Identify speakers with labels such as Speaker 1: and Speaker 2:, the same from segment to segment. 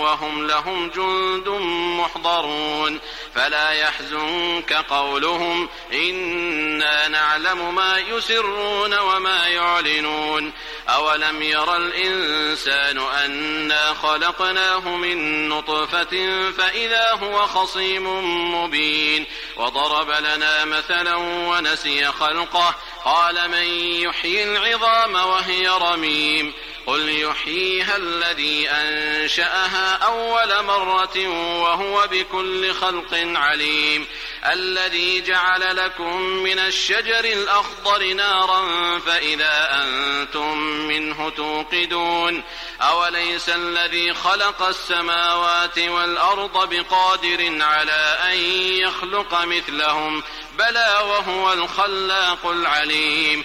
Speaker 1: وهم لهم جند محضرون فلا يحزنك قولهم إنا نعلم ما يسرون وما يعلنون أولم ير الإنسان أنا خلقناه من نطفة فإذا هو خصيم مبين وضرب لنا مثلا ونسي خلقه قال من يحيي العظام وهي رميم قل يحييها الذي أنشأها أول مرة وهو بكل خلق عليم الذي جعل لكم من الشجر الأخضر نارا فإذا أنتم منه توقدون أوليس الذي خلق السماوات والأرض بقادر على أن يخلق مثلهم بلى وهو الخلاق العليم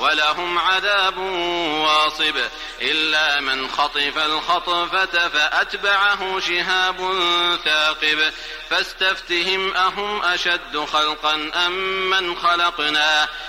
Speaker 1: ولهم عذاب واصب إلا من خطف الخطفة فأتبعه شهاب ثاقب فاستفتهم أهم أشد خلقا أم من خلقنا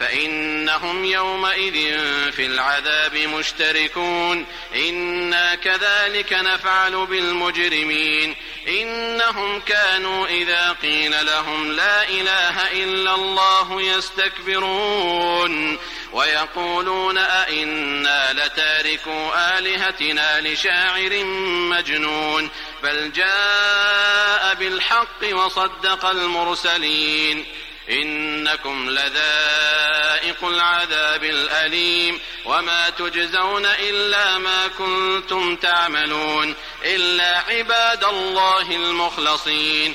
Speaker 1: فإنهم يومئذ في العذاب مشتركون إنا كذلك نفعل بالمجرمين إنهم كانوا إذا قيل لهم لا إله إلا الله يستكبرون ويقولون أئنا لتاركو آلهتنا لشاعر مجنون بل جاء بالحق وصدق المرسلين إنكم لذائق العذاب الأليم وما تجزون إلا ما كنتم تعملون إلا عباد الله المخلصين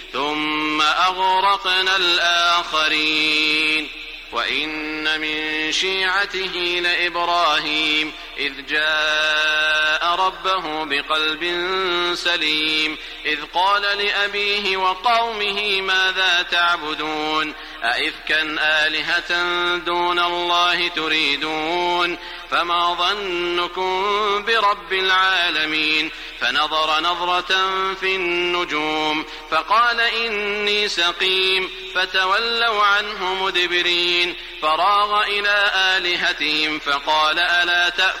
Speaker 1: ثم أغرقنا الآخرين وإن من شيعته لإبراهيم إذ جاء ربه بقلب سليم إذ قال لأبيه وقومه ماذا تعبدون أئفكا آلهة دون الله تريدون فما ظنكم برب العالمين فنظر نظرة في النجوم فقال إني سقيم فتولوا عنه مدبرين فراغ إلى آلهتهم فقال ألا تأكلون